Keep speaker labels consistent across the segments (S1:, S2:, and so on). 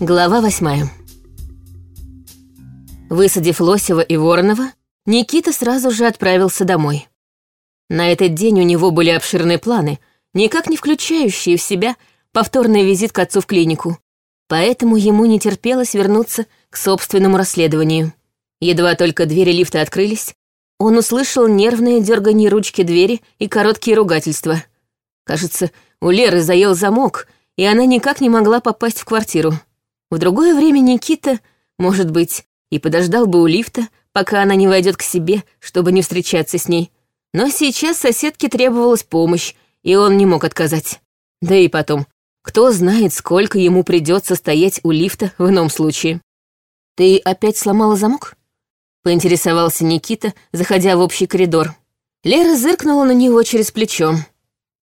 S1: Глава восьмая. Высадив Лосева и Воронова, Никита сразу же отправился домой. На этот день у него были обширные планы, никак не включающие в себя повторный визит к отцу в клинику, поэтому ему не терпелось вернуться к собственному расследованию. Едва только двери лифта открылись, он услышал нервное дергание ручки двери и короткие ругательства. Кажется, у Леры заел замок, и она никак не могла попасть в квартиру. В другое время Никита, может быть, и подождал бы у лифта, пока она не войдет к себе, чтобы не встречаться с ней. Но сейчас соседке требовалась помощь, и он не мог отказать. Да и потом, кто знает, сколько ему придется стоять у лифта в ином случае. «Ты опять сломала замок?» — поинтересовался Никита, заходя в общий коридор. Лера зыркнула на него через плечо.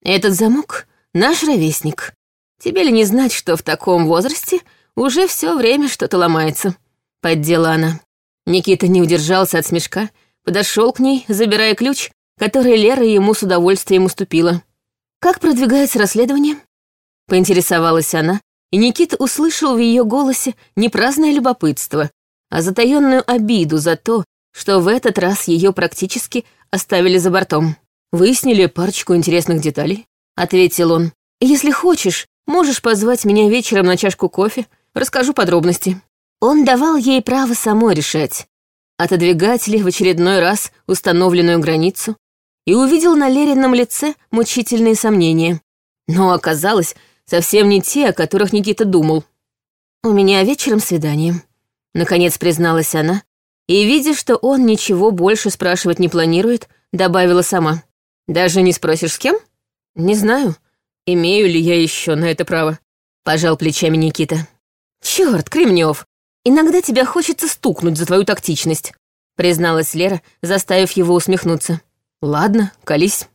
S1: «Этот замок — наш ровесник. Тебе ли не знать, что в таком возрасте уже все время что-то ломается?» — поддела она. Никита не удержался от смешка, подошел к ней, забирая ключ, который Лера ему с удовольствием уступила. «Как продвигается расследование?» — поинтересовалась она, и Никита услышал в ее голосе не праздное любопытство, а затаённую обиду за то, что в этот раз ее практически оставили за бортом. «Выяснили парочку интересных деталей», — ответил он. «Если хочешь, можешь позвать меня вечером на чашку кофе, расскажу подробности». Он давал ей право самой решать, отодвигать ли в очередной раз установленную границу, и увидел на Лерином лице мучительные сомнения. Но оказалось, совсем не те, о которых Никита думал. «У меня вечером свидание», Наконец призналась она, и, видя, что он ничего больше спрашивать не планирует, добавила сама. «Даже не спросишь, с кем?» «Не знаю, имею ли я еще на это право», — пожал плечами Никита. «Чёрт, Кремнев, иногда тебя хочется стукнуть за твою тактичность», — призналась Лера, заставив его усмехнуться. «Ладно, колись».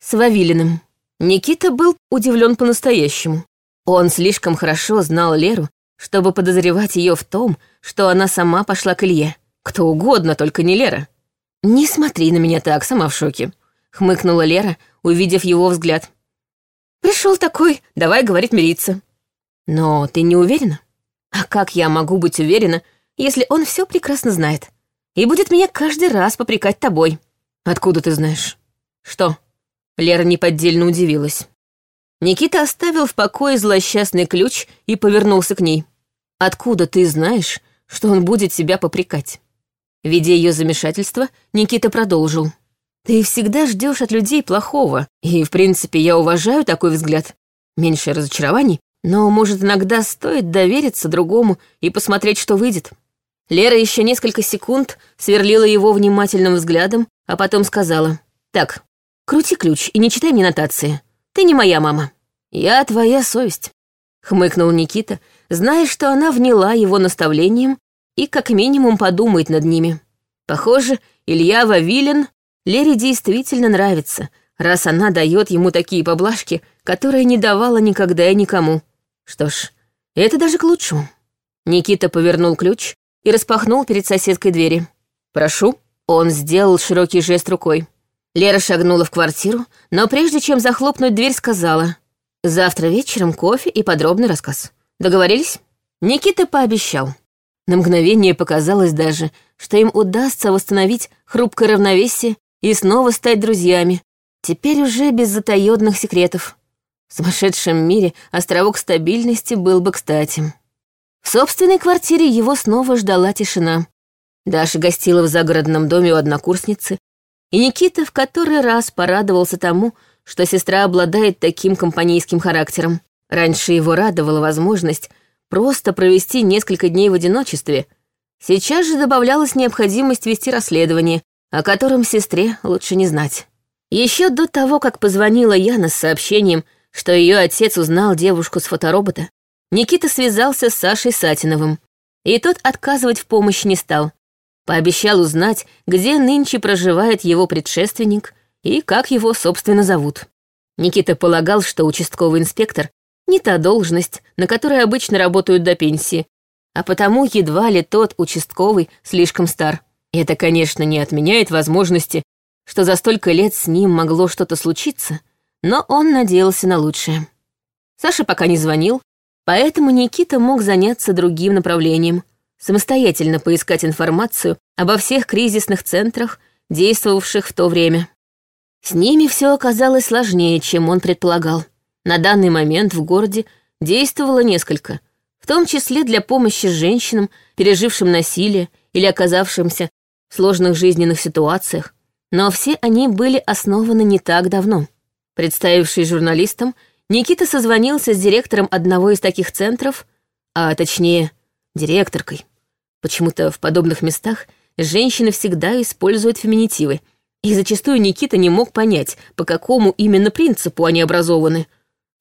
S1: С Вавилиным. Никита был удивлен по-настоящему. Он слишком хорошо знал Леру, чтобы подозревать ее в том, что она сама пошла к Илье. Кто угодно, только не Лера. «Не смотри на меня так, сама в шоке», — хмыкнула Лера, увидев его взгляд. Пришел такой, давай, говорит, мириться. Но ты не уверена? А как я могу быть уверена, если он все прекрасно знает? И будет меня каждый раз попрекать тобой. Откуда ты знаешь? Что? Лера неподдельно удивилась. Никита оставил в покое злосчастный ключ и повернулся к ней. «Откуда ты знаешь, что он будет себя попрекать?» Видя ее замешательство, Никита продолжил. «Ты всегда ждешь от людей плохого, и, в принципе, я уважаю такой взгляд. Меньше разочарований, но, может, иногда стоит довериться другому и посмотреть, что выйдет». Лера еще несколько секунд сверлила его внимательным взглядом, а потом сказала. «Так, крути ключ и не читай мне нотации. Ты не моя мама. Я твоя совесть», — хмыкнул Никита, зная, что она вняла его наставлением и как минимум подумает над ними. Похоже, Илья Вавилин Лере действительно нравится, раз она дает ему такие поблажки, которые не давала никогда и никому. Что ж, это даже к лучшему. Никита повернул ключ и распахнул перед соседкой двери. «Прошу». Он сделал широкий жест рукой. Лера шагнула в квартиру, но прежде чем захлопнуть дверь, сказала. «Завтра вечером кофе и подробный рассказ. Договорились?» Никита пообещал. На мгновение показалось даже, что им удастся восстановить хрупкое равновесие и снова стать друзьями, теперь уже без затаённых секретов. В сумасшедшем мире островок стабильности был бы кстати. В собственной квартире его снова ждала тишина. Даша гостила в загородном доме у однокурсницы, и Никита в который раз порадовался тому, что сестра обладает таким компанейским характером. Раньше его радовала возможность просто провести несколько дней в одиночестве. Сейчас же добавлялась необходимость вести расследование, о котором сестре лучше не знать. Еще до того, как позвонила Яна с сообщением, что ее отец узнал девушку с фоторобота, Никита связался с Сашей Сатиновым, и тот отказывать в помощи не стал. Пообещал узнать, где нынче проживает его предшественник и как его, собственно, зовут. Никита полагал, что участковый инспектор не та должность, на которой обычно работают до пенсии, а потому едва ли тот участковый слишком стар. Это, конечно, не отменяет возможности, что за столько лет с ним могло что-то случиться, но он надеялся на лучшее. Саша пока не звонил, Поэтому Никита мог заняться другим направлением, самостоятельно поискать информацию обо всех кризисных центрах, действовавших в то время. С ними все оказалось сложнее, чем он предполагал. На данный момент в городе действовало несколько, в том числе для помощи женщинам, пережившим насилие или оказавшимся в сложных жизненных ситуациях, но все они были основаны не так давно. Представившись журналистом, Никита созвонился с директором одного из таких центров, а точнее, директоркой. Почему-то в подобных местах женщины всегда используют феминитивы, и зачастую Никита не мог понять, по какому именно принципу они образованы.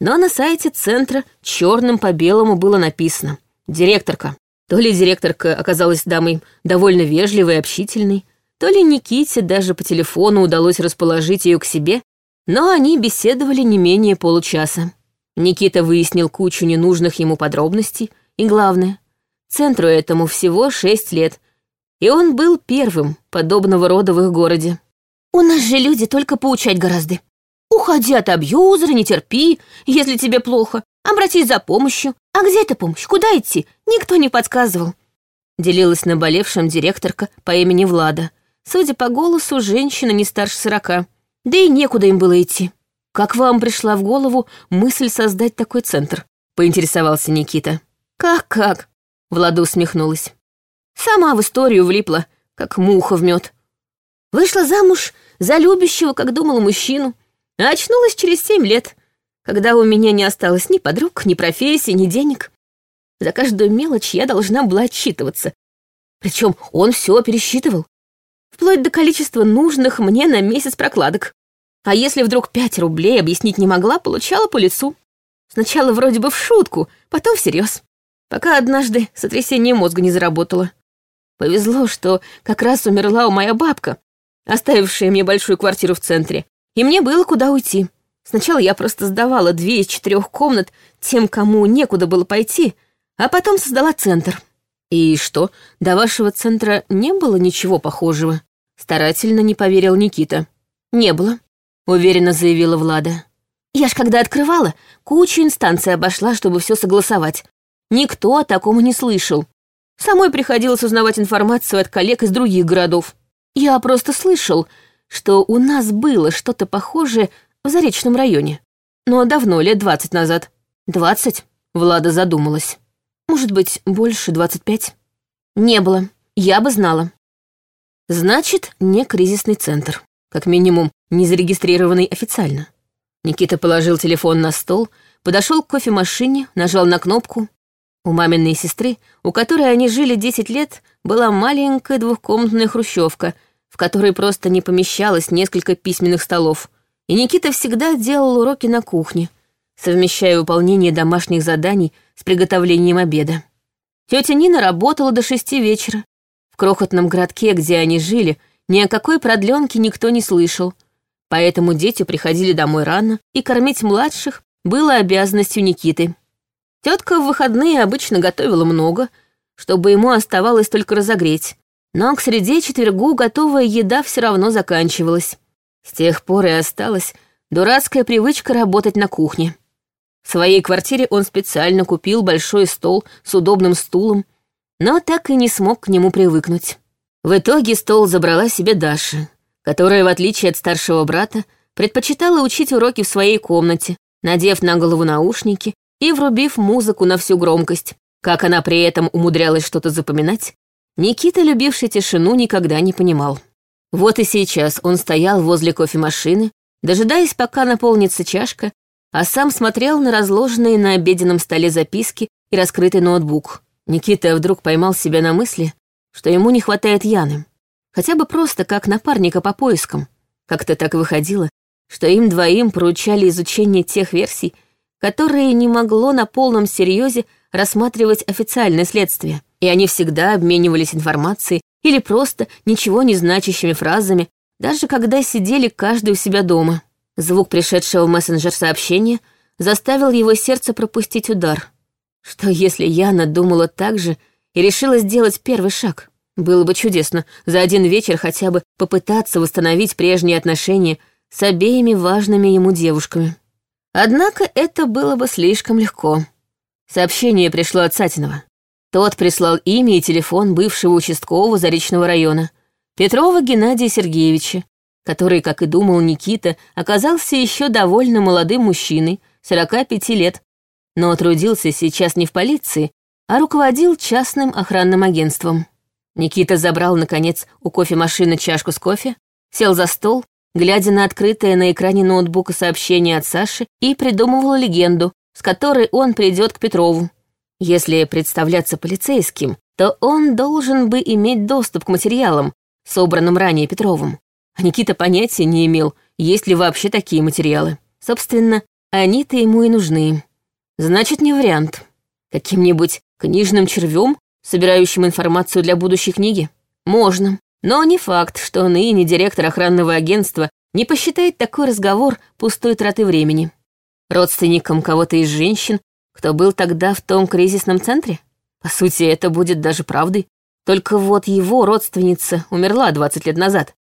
S1: Но на сайте центра черным по белому было написано «Директорка». То ли директорка оказалась дамой довольно вежливой и общительной, то ли Никите даже по телефону удалось расположить ее к себе, но они беседовали не менее получаса. Никита выяснил кучу ненужных ему подробностей, и главное, центру этому всего шесть лет, и он был первым подобного рода в их городе. «У нас же люди только поучать гораздо. Уходи от абьюзера, не терпи, если тебе плохо, обратись за помощью. А где эта помощь, куда идти, никто не подсказывал». Делилась наболевшим директорка по имени Влада. Судя по голосу, женщина не старше сорока. Да и некуда им было идти. Как вам пришла в голову мысль создать такой центр? Поинтересовался Никита. Как-как? Влада усмехнулась. Сама в историю влипла, как муха в мед. Вышла замуж за любящего, как думала, мужчину, а очнулась через семь лет, когда у меня не осталось ни подруг, ни профессии, ни денег. За каждую мелочь я должна была отчитываться. Причем он все пересчитывал вплоть до количества нужных мне на месяц прокладок. А если вдруг пять рублей объяснить не могла, получала по лицу. Сначала вроде бы в шутку, потом всерьез. Пока однажды сотрясение мозга не заработало. Повезло, что как раз умерла у моя бабка, оставившая мне большую квартиру в центре, и мне было куда уйти. Сначала я просто сдавала две из четырех комнат тем, кому некуда было пойти, а потом создала центр. «И что, до вашего центра не было ничего похожего?» Старательно не поверил Никита. «Не было», — уверенно заявила Влада. «Я ж когда открывала, кучу инстанций обошла, чтобы все согласовать. Никто о таком не слышал. Самой приходилось узнавать информацию от коллег из других городов. Я просто слышал, что у нас было что-то похожее в Заречном районе. Но давно, лет двадцать назад. Двадцать? Влада задумалась. Может быть, больше двадцать пять? Не было. Я бы знала. Значит, не кризисный центр. Как минимум, не зарегистрированный официально. Никита положил телефон на стол, подошел к кофемашине, нажал на кнопку. У маминой сестры, у которой они жили 10 лет, была маленькая двухкомнатная хрущевка, в которой просто не помещалось несколько письменных столов. И Никита всегда делал уроки на кухне, совмещая выполнение домашних заданий с приготовлением обеда. Тетя Нина работала до шести вечера, в крохотном городке, где они жили, ни о какой продленке никто не слышал, поэтому дети приходили домой рано, и кормить младших было обязанностью Никиты. Тетка в выходные обычно готовила много, чтобы ему оставалось только разогреть, но к среде четвергу готовая еда все равно заканчивалась. С тех пор и осталась дурацкая привычка работать на кухне. В своей квартире он специально купил большой стол с удобным стулом но так и не смог к нему привыкнуть. В итоге стол забрала себе Даша, которая, в отличие от старшего брата, предпочитала учить уроки в своей комнате, надев на голову наушники и врубив музыку на всю громкость. Как она при этом умудрялась что-то запоминать, Никита, любивший тишину, никогда не понимал. Вот и сейчас он стоял возле кофемашины, дожидаясь, пока наполнится чашка, а сам смотрел на разложенные на обеденном столе записки и раскрытый ноутбук. Никита вдруг поймал себя на мысли, что ему не хватает Яны. Хотя бы просто как напарника по поискам. Как-то так выходило, что им двоим поручали изучение тех версий, которые не могло на полном серьезе рассматривать официальное следствие, и они всегда обменивались информацией или просто ничего не значащими фразами, даже когда сидели каждый у себя дома. Звук пришедшего в мессенджер сообщения заставил его сердце пропустить удар. Что если Яна думала так же и решила сделать первый шаг? Было бы чудесно за один вечер хотя бы попытаться восстановить прежние отношения с обеими важными ему девушками. Однако это было бы слишком легко. Сообщение пришло от Сатинова. Тот прислал имя и телефон бывшего участкового Заречного района, Петрова Геннадия Сергеевича, который, как и думал Никита, оказался еще довольно молодым мужчиной, 45 лет, но трудился сейчас не в полиции, а руководил частным охранным агентством. Никита забрал, наконец, у кофемашины чашку с кофе, сел за стол, глядя на открытое на экране ноутбука сообщение от Саши и придумывал легенду, с которой он придет к Петрову. Если представляться полицейским, то он должен бы иметь доступ к материалам, собранным ранее Петровым. А Никита понятия не имел, есть ли вообще такие материалы. Собственно, они-то ему и нужны. Значит, не вариант. Каким-нибудь книжным червем, собирающим информацию для будущей книги? Можно. Но не факт, что ныне директор охранного агентства не посчитает такой разговор пустой тратой времени. Родственником кого-то из женщин кто был тогда в том кризисном центре? По сути, это будет даже правдой. Только вот его родственница умерла 20 лет назад.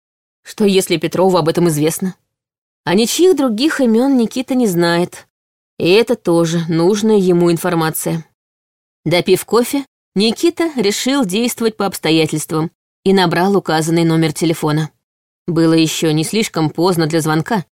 S1: Что если Петрову об этом известно? А ничьих других имен Никита не знает. И это тоже нужная ему информация. Допив кофе, Никита решил действовать по обстоятельствам и набрал указанный номер телефона. Было еще не слишком поздно для звонка,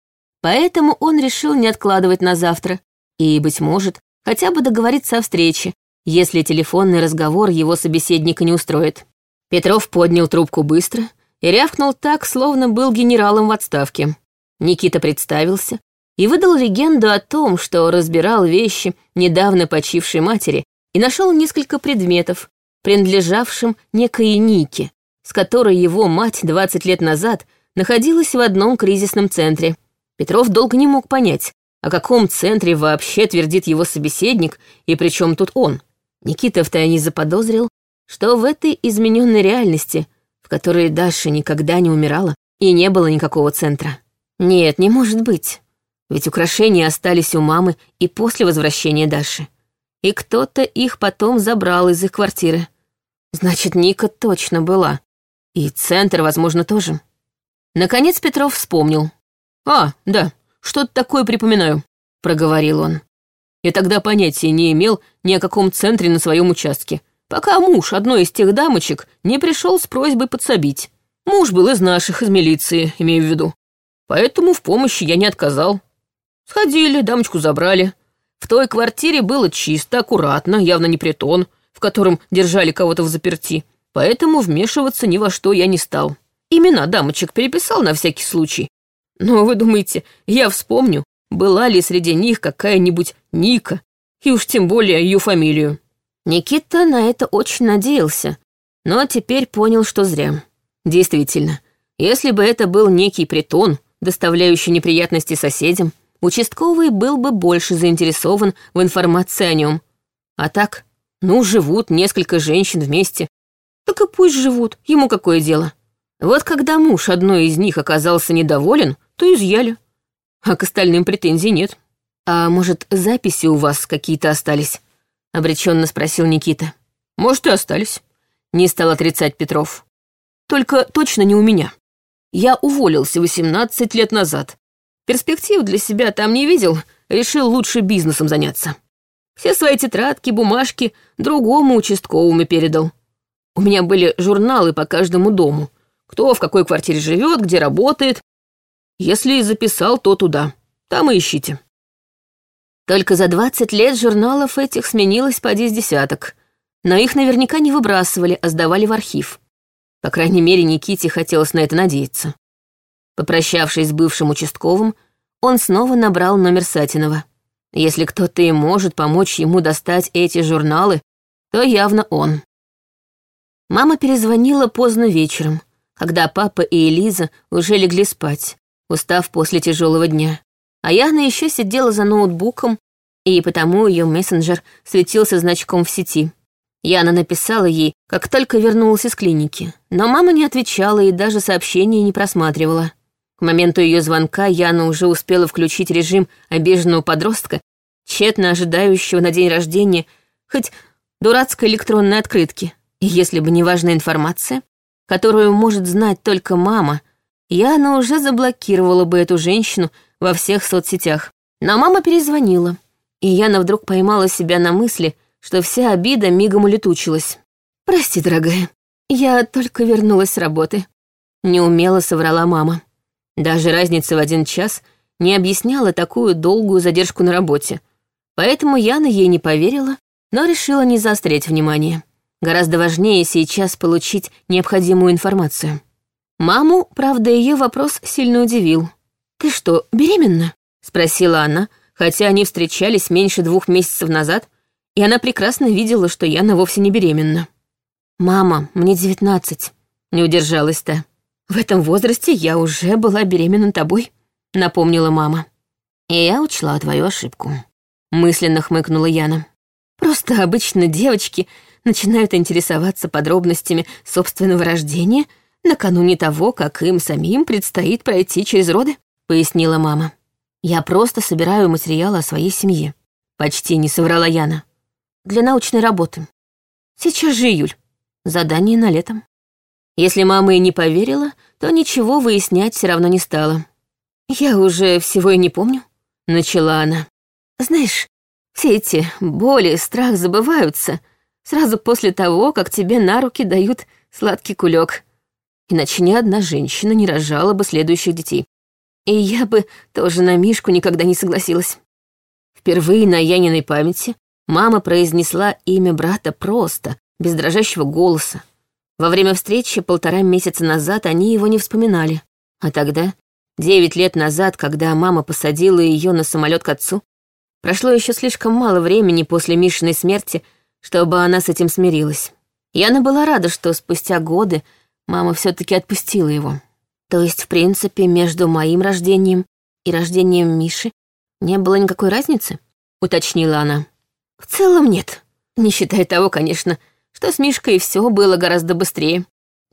S1: поэтому он решил не откладывать на завтра и, быть может, хотя бы договориться о встрече, если телефонный разговор его собеседника не устроит. Петров поднял трубку быстро и рявкнул так, словно был генералом в отставке. Никита представился и выдал легенду о том, что разбирал вещи недавно почившей матери и нашел несколько предметов, принадлежавшим некой Нике, с которой его мать 20 лет назад находилась в одном кризисном центре. Петров долго не мог понять, о каком центре вообще твердит его собеседник, и при чем тут он? Никита втайне заподозрил, что в этой измененной реальности, в которой Даша никогда не умирала, и не было никакого центра. Нет, не может быть. Ведь украшения остались у мамы и после возвращения Даши. И кто-то их потом забрал из их квартиры. Значит, Ника точно была. И центр, возможно, тоже. Наконец Петров вспомнил. А, да, что-то такое припоминаю», — проговорил он. Я тогда понятия не имел ни о каком центре на своем участке, пока муж одной из тех дамочек не пришел с просьбой подсобить. Муж был из наших, из милиции, имею в виду. Поэтому в помощи я не отказал. Сходили, дамочку забрали. В той квартире было чисто, аккуратно, явно не притон, в котором держали кого-то в заперти. Поэтому вмешиваться ни во что я не стал. Имена дамочек переписал на всякий случай, но вы думаете, я вспомню, была ли среди них какая-нибудь Ника, и уж тем более ее фамилию? Никита на это очень надеялся, но теперь понял, что зря. Действительно, если бы это был некий притон, доставляющий неприятности соседям, участковый был бы больше заинтересован в информации о нем. А так, ну, живут несколько женщин вместе. Так и пусть живут, ему какое дело. Вот когда муж одной из них оказался недоволен, то изъяли. А к остальным претензий нет. А может, записи у вас какие-то остались? Обреченно спросил Никита. Может, и остались. Не стал отрицать Петров. Только точно не у меня. Я уволился 18 лет назад. Перспектив для себя там не видел, решил лучше бизнесом заняться. Все свои тетрадки, бумажки другому участковому передал. У меня были журналы по каждому дому. Кто в какой квартире живет, где работает, если записал, то туда. Там и ищите. Только за 20 лет журналов этих сменилось по десяток, но их наверняка не выбрасывали, а сдавали в архив. По крайней мере, Никите хотелось на это надеяться. Попрощавшись с бывшим участковым, он снова набрал номер Сатинова. Если кто-то и может помочь ему достать эти журналы, то явно он. Мама перезвонила поздно вечером, когда папа и Элиза уже легли спать, устав после тяжелого дня. А Яна еще сидела за ноутбуком, и потому ее мессенджер светился значком в сети. Яна написала ей, как только вернулась из клиники, но мама не отвечала и даже сообщения не просматривала. К моменту ее звонка Яна уже успела включить режим обиженного подростка, тщетно ожидающего на день рождения хоть дурацкой электронной открытки. И если бы не важная информация, которую может знать только мама, Яна уже заблокировала бы эту женщину во всех соцсетях. Но мама перезвонила. И Яна вдруг поймала себя на мысли, что вся обида мигом улетучилась. «Прости, дорогая, я только вернулась с работы», — неумело соврала мама. Даже разница в один час не объясняла такую долгую задержку на работе, поэтому Яна ей не поверила, но решила не заострять внимание. Гораздо важнее сейчас получить необходимую информацию. Маму, правда, ее вопрос сильно удивил. «Ты что, беременна?» — спросила она, хотя они встречались меньше двух месяцев назад, и она прекрасно видела, что Яна вовсе не беременна. «Мама, мне девятнадцать», — не удержалась-то. «В этом возрасте я уже была беременна тобой», — напомнила мама. «И я учла твою ошибку», — мысленно хмыкнула Яна. «Просто обычно девочки начинают интересоваться подробностями собственного рождения накануне того, как им самим предстоит пройти через роды», — пояснила мама. «Я просто собираю материалы о своей семье», — почти не соврала Яна. «Для научной работы. Сейчас же июль. Задание на летом». Если мама и не поверила, то ничего выяснять все равно не стала. «Я уже всего и не помню», — начала она. «Знаешь, все эти боли, страх забываются сразу после того, как тебе на руки дают сладкий кулек. Иначе ни одна женщина не рожала бы следующих детей. И я бы тоже на Мишку никогда не согласилась». Впервые на Яниной памяти мама произнесла имя брата просто, без дрожащего голоса. Во время встречи полтора месяца назад они его не вспоминали. А тогда, девять лет назад, когда мама посадила ее на самолет к отцу, прошло еще слишком мало времени после Мишиной смерти, чтобы она с этим смирилась. Яна была рада, что спустя годы мама все таки отпустила его. То есть, в принципе, между моим рождением и рождением Миши не было никакой разницы, уточнила она. В целом нет, не считая того, конечно, что с Мишкой все было гораздо быстрее.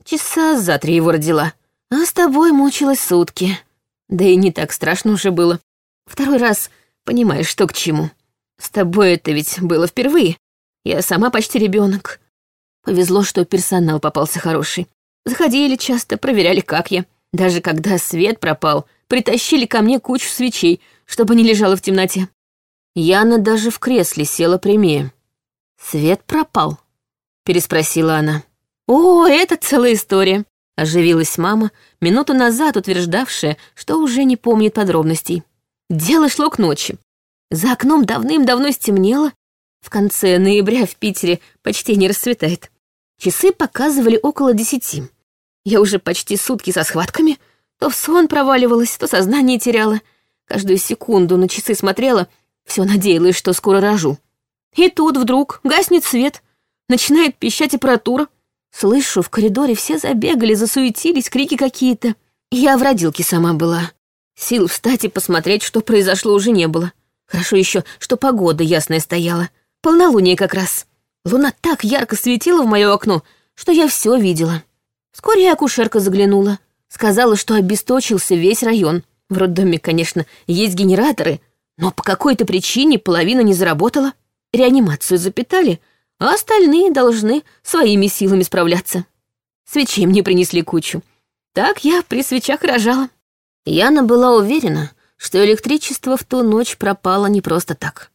S1: Часа за три его родила, а с тобой мучилась сутки. Да и не так страшно уже было. Второй раз понимаешь, что к чему. С тобой это ведь было впервые. Я сама почти ребенок. Повезло, что персонал попался хороший. Заходили часто, проверяли, как я. Даже когда свет пропал, притащили ко мне кучу свечей, чтобы не лежала в темноте. Яна даже в кресле села прямее. Свет пропал переспросила она. «О, это целая история», — оживилась мама, минуту назад утверждавшая, что уже не помнит подробностей. Дело шло к ночи. За окном давным-давно стемнело. В конце ноября в Питере почти не расцветает. Часы показывали около десяти. Я уже почти сутки со схватками. То в сон проваливалась, то сознание теряла. Каждую секунду на часы смотрела, все надеялась, что скоро рожу. И тут вдруг гаснет свет, Начинает пищать аппаратура. Слышу, в коридоре все забегали, засуетились, крики какие-то. Я в родилке сама была. Сил встать и посмотреть, что произошло, уже не было. Хорошо еще, что погода ясная стояла. Полнолуние как раз. Луна так ярко светила в мое окно, что я все видела. Вскоре акушерка заглянула. Сказала, что обесточился весь район. В роддоме, конечно, есть генераторы, но по какой-то причине половина не заработала. Реанимацию запитали — а остальные должны своими силами справляться. Свечей мне принесли кучу. Так я при свечах рожала. Яна была уверена, что электричество в ту ночь пропало не просто так.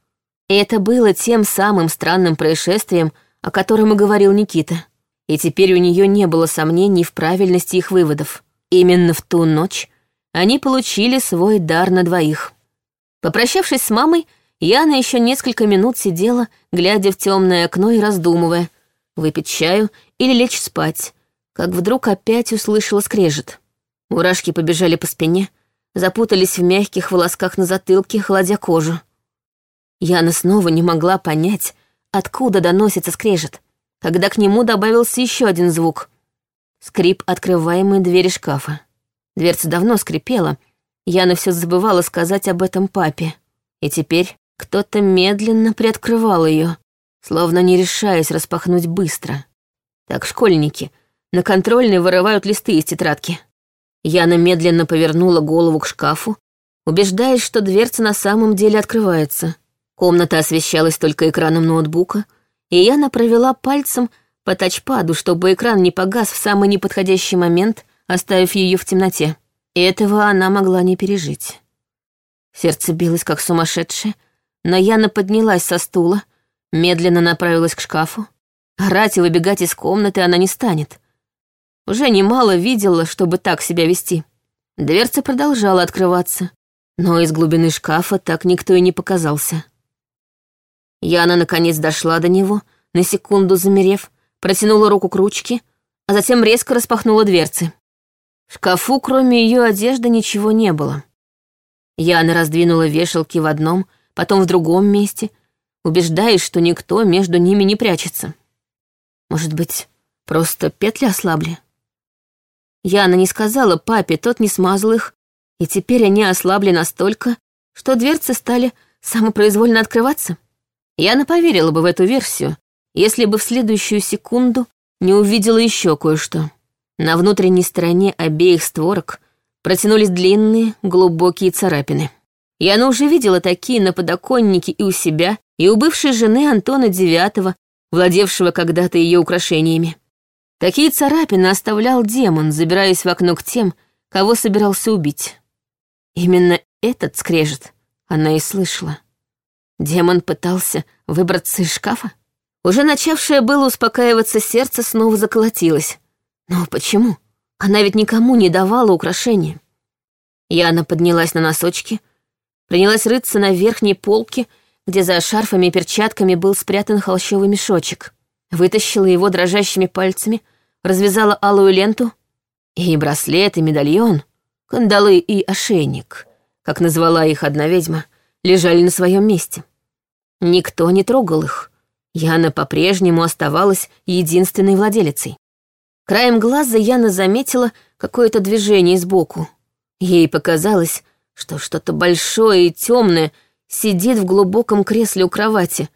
S1: И это было тем самым странным происшествием, о котором и говорил Никита. И теперь у нее не было сомнений в правильности их выводов. Именно в ту ночь они получили свой дар на двоих. Попрощавшись с мамой, Яна еще несколько минут сидела, глядя в темное окно и раздумывая, выпить чаю или лечь спать, как вдруг опять услышала скрежет. Мурашки побежали по спине, запутались в мягких волосках на затылке, холодя кожу. Яна снова не могла понять, откуда доносится скрежет, когда к нему добавился еще один звук — скрип открываемой двери шкафа. Дверца давно скрипела, Яна все забывала сказать об этом папе. И теперь кто-то медленно приоткрывал ее, словно не решаясь распахнуть быстро. Так школьники на контрольной вырывают листы из тетрадки. Яна медленно повернула голову к шкафу, убеждаясь, что дверца на самом деле открывается. Комната освещалась только экраном ноутбука, и Яна провела пальцем по тачпаду, чтобы экран не погас в самый неподходящий момент, оставив ее в темноте. Этого она могла не пережить. Сердце билось как сумасшедшее, Но Яна поднялась со стула, медленно направилась к шкафу. Орать и выбегать из комнаты она не станет. Уже немало видела, чтобы так себя вести. Дверца продолжала открываться, но из глубины шкафа так никто и не показался. Яна наконец дошла до него, на секунду замерев, протянула руку к ручке, а затем резко распахнула дверцы. В шкафу, кроме ее одежды, ничего не было. Яна раздвинула вешалки в одном, потом в другом месте, убеждаясь, что никто между ними не прячется. Может быть, просто петли ослабли? Яна не сказала папе, тот не смазал их, и теперь они ослабли настолько, что дверцы стали самопроизвольно открываться. Яна поверила бы в эту версию, если бы в следующую секунду не увидела еще кое-что. На внутренней стороне обеих створок протянулись длинные, глубокие царапины. Яна уже видела такие на подоконнике и у себя, и у бывшей жены Антона Девятого, владевшего когда-то ее украшениями. Такие царапины оставлял демон, забираясь в окно к тем, кого собирался убить. Именно этот скрежет она и слышала. Демон пытался выбраться из шкафа? Уже начавшее было успокаиваться сердце снова заколотилось. Но почему? Она ведь никому не давала украшения. Яна поднялась на носочки, принялась рыться на верхней полке, где за шарфами и перчатками был спрятан холщовый мешочек. Вытащила его дрожащими пальцами, развязала алую ленту. И браслет, и медальон, кандалы и ошейник, как назвала их одна ведьма, лежали на своем месте. Никто не трогал их. Яна по-прежнему оставалась единственной владелицей. Краем глаза Яна заметила какое-то движение сбоку. Ей показалось, что что-то большое и темное сидит в глубоком кресле у кровати,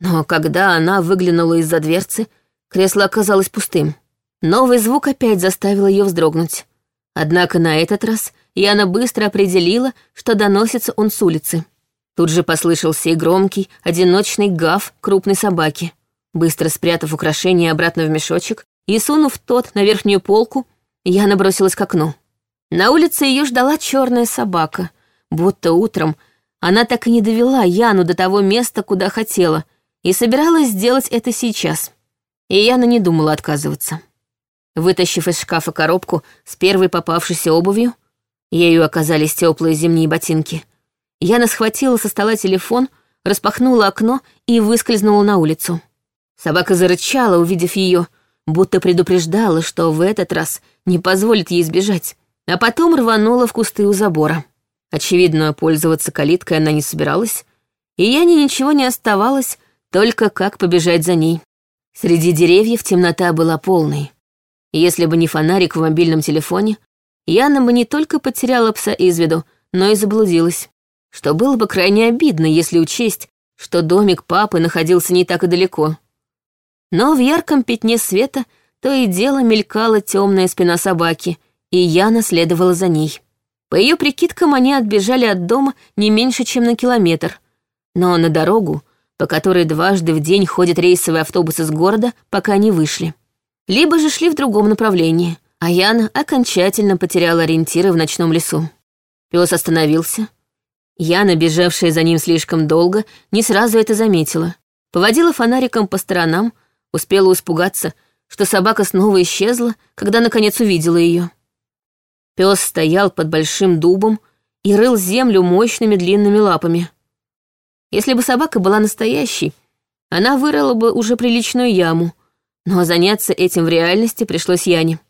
S1: но когда она выглянула из-за дверцы, кресло оказалось пустым. Новый звук опять заставил ее вздрогнуть. Однако на этот раз Яна быстро определила, что доносится он с улицы. Тут же послышался и громкий, одиночный гав крупной собаки. Быстро спрятав украшение обратно в мешочек и сунув тот на верхнюю полку, я набросилась к окну. На улице ее ждала черная собака, будто утром она так и не довела Яну до того места, куда хотела, и собиралась сделать это сейчас. И Яна не думала отказываться. Вытащив из шкафа коробку с первой попавшейся обувью, ею оказались теплые зимние ботинки, Яна схватила со стола телефон, распахнула окно и выскользнула на улицу. Собака зарычала, увидев ее, будто предупреждала, что в этот раз не позволит ей сбежать, а потом рванула в кусты у забора. Очевидно, пользоваться калиткой она не собиралась, и Яне ничего не оставалось, только как побежать за ней. Среди деревьев темнота была полной. Если бы не фонарик в мобильном телефоне, Яна бы не только потеряла пса из виду, но и заблудилась что было бы крайне обидно, если учесть, что домик папы находился не так и далеко. Но в ярком пятне света то и дело мелькала темная спина собаки, и я наследовала за ней. По ее прикидкам, они отбежали от дома не меньше, чем на километр. Но на дорогу, по которой дважды в день ходят рейсовые автобусы с города, пока не вышли. Либо же шли в другом направлении, а Яна окончательно потеряла ориентиры в ночном лесу. Пес остановился, я, набежавшая за ним слишком долго, не сразу это заметила. Поводила фонариком по сторонам, успела испугаться, что собака снова исчезла, когда наконец увидела ее. Пес стоял под большим дубом и рыл землю мощными длинными лапами. Если бы собака была настоящей, она вырыла бы уже приличную яму, но заняться этим в реальности пришлось Яне.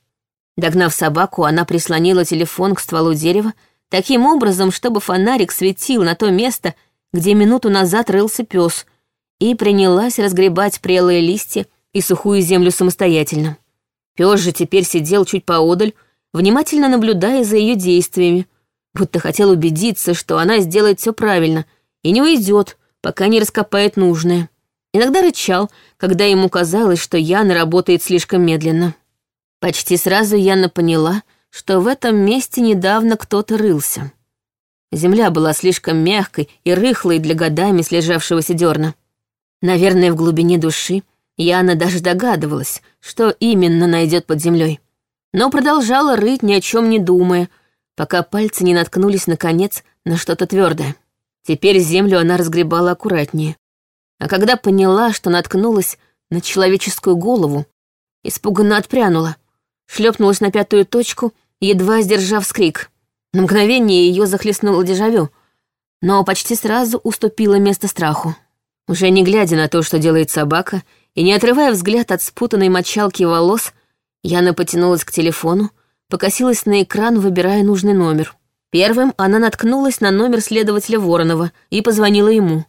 S1: Догнав собаку, она прислонила телефон к стволу дерева таким образом, чтобы фонарик светил на то место, где минуту назад рылся пес, и принялась разгребать прелые листья и сухую землю самостоятельно. Пес же теперь сидел чуть поодаль, внимательно наблюдая за ее действиями, будто хотел убедиться, что она сделает все правильно и не уйдет, пока не раскопает нужное. Иногда рычал, когда ему казалось, что Яна работает слишком медленно. Почти сразу Яна поняла — что в этом месте недавно кто-то рылся. Земля была слишком мягкой и рыхлой для годами слежавшегося дерна. Наверное, в глубине души Яна даже догадывалась, что именно найдет под землей. Но продолжала рыть, ни о чем не думая, пока пальцы не наткнулись, наконец, на что-то твердое. Теперь землю она разгребала аккуратнее. А когда поняла, что наткнулась на человеческую голову, испуганно отпрянула, шлепнулась на пятую точку, едва сдержав скрик. На мгновение ее захлестнуло дежавю, но почти сразу уступила место страху. Уже не глядя на то, что делает собака, и не отрывая взгляд от спутанной мочалки волос, Яна потянулась к телефону, покосилась на экран, выбирая нужный номер. Первым она наткнулась на номер следователя Воронова и позвонила ему.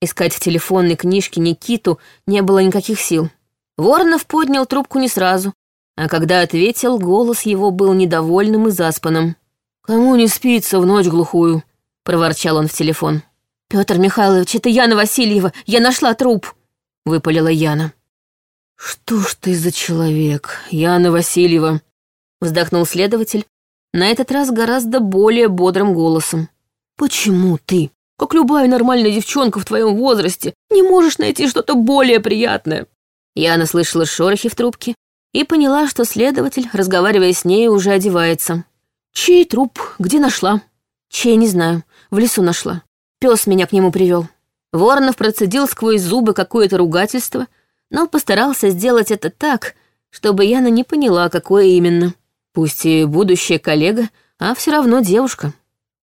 S1: Искать в телефонной книжке Никиту не было никаких сил. Воронов поднял трубку не сразу, а когда ответил, голос его был недовольным и заспанным. «Кому не спится в ночь глухую?» — проворчал он в телефон. «Пётр Михайлович, это Яна Васильева, я нашла труп!» — выпалила Яна. «Что ж ты за человек, Яна Васильева?» — вздохнул следователь, на этот раз гораздо более бодрым голосом. «Почему ты, как любая нормальная девчонка в твоем возрасте, не можешь найти что-то более приятное?» Яна слышала шорохи в трубке и поняла, что следователь, разговаривая с ней, уже одевается. «Чей труп? Где нашла?» «Чей, не знаю. В лесу нашла. Пес меня к нему привел. Воронов процедил сквозь зубы какое-то ругательство, но постарался сделать это так, чтобы Яна не поняла, какое именно. Пусть и будущая коллега, а все равно девушка.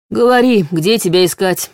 S1: «Говори, где тебя искать?»